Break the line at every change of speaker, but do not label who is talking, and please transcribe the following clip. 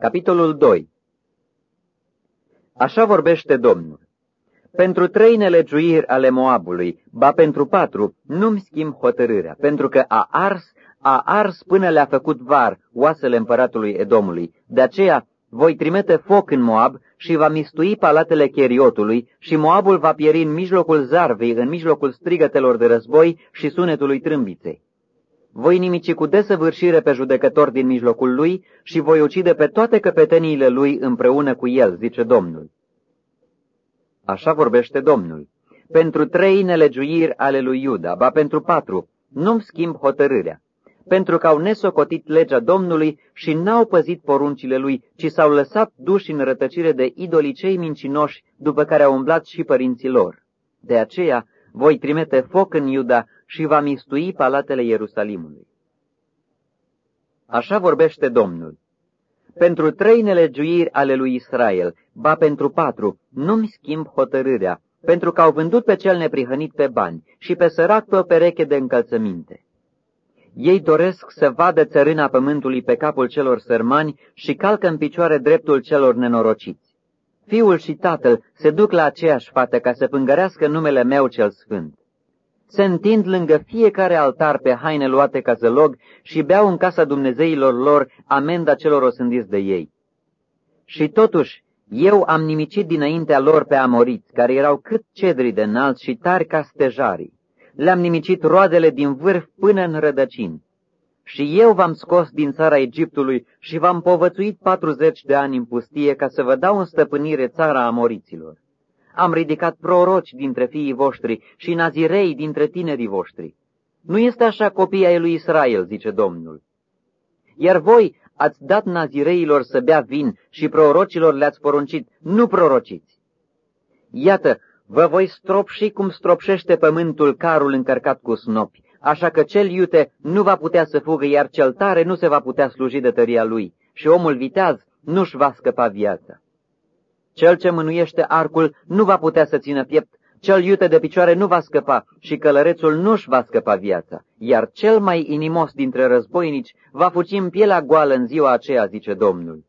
Capitolul 2 Așa vorbește Domnul. Pentru trei nelegiuiri ale Moabului, ba pentru patru, nu-mi schimb hotărârea, pentru că a ars, a ars până le-a făcut var oasele împăratului Edomului. De aceea voi trimite foc în Moab și va mistui palatele Cheriotului și Moabul va pieri în mijlocul zarvei, în mijlocul strigătelor de război și sunetului trâmbiței. Voi nimici cu desăvârșire pe judecător din mijlocul lui și voi ucide pe toate căpeteniile lui împreună cu el, zice Domnul. Așa vorbește Domnul. Pentru trei nelegiuiri ale lui Iuda, ba pentru patru, nu-mi schimb hotărârea, pentru că au nesocotit legea Domnului și n-au păzit poruncile lui, ci s-au lăsat duși în rătăcire de idolii cei mincinoși, după care au umblat și părinții lor. De aceea voi trimite foc în Iuda și va mistui palatele Ierusalimului. Așa vorbește Domnul. Pentru trei nelegiuiri ale lui Israel, ba pentru patru, nu-mi schimb hotărârea, pentru că au vândut pe cel neprihănit pe bani și pe sărac pe o pereche de încălțăminte. Ei doresc să vadă țărâna pământului pe capul celor sărmani și calcă în picioare dreptul celor nenorociți. Fiul și tatăl se duc la aceeași fată ca să pângărească numele meu cel sfânt se întind lângă fiecare altar pe haine luate ca zălog și beau în casa Dumnezeilor lor amenda celor osândiți de ei. Și totuși, eu am nimicit dinaintea lor pe amoriți, care erau cât cedri de înalți și tari ca stejarii. Le-am nimicit roadele din vârf până în rădăcini. Și eu v-am scos din țara Egiptului și v-am povățuit patruzeci de ani în pustie ca să vă dau în stăpânire țara amoriților am ridicat proroci dintre fiii voștri și nazirei dintre tinerii voștri. Nu este așa copia lui Israel, zice Domnul. Iar voi ați dat nazireilor să bea vin și prorocilor le-ați poruncit, nu prorociți. Iată, vă voi stropși cum stropșește pământul carul încărcat cu snopi, așa că cel iute nu va putea să fugă, iar cel tare nu se va putea sluji de tăria lui, și omul viteaz nu-și va scăpa viața. Cel ce mânuiește arcul nu va putea să țină piept, cel iute de picioare nu va scăpa și călărețul nu-și va scăpa viața, iar cel mai inimos dintre războinici va fugi în pielea goală în ziua aceea, zice Domnul.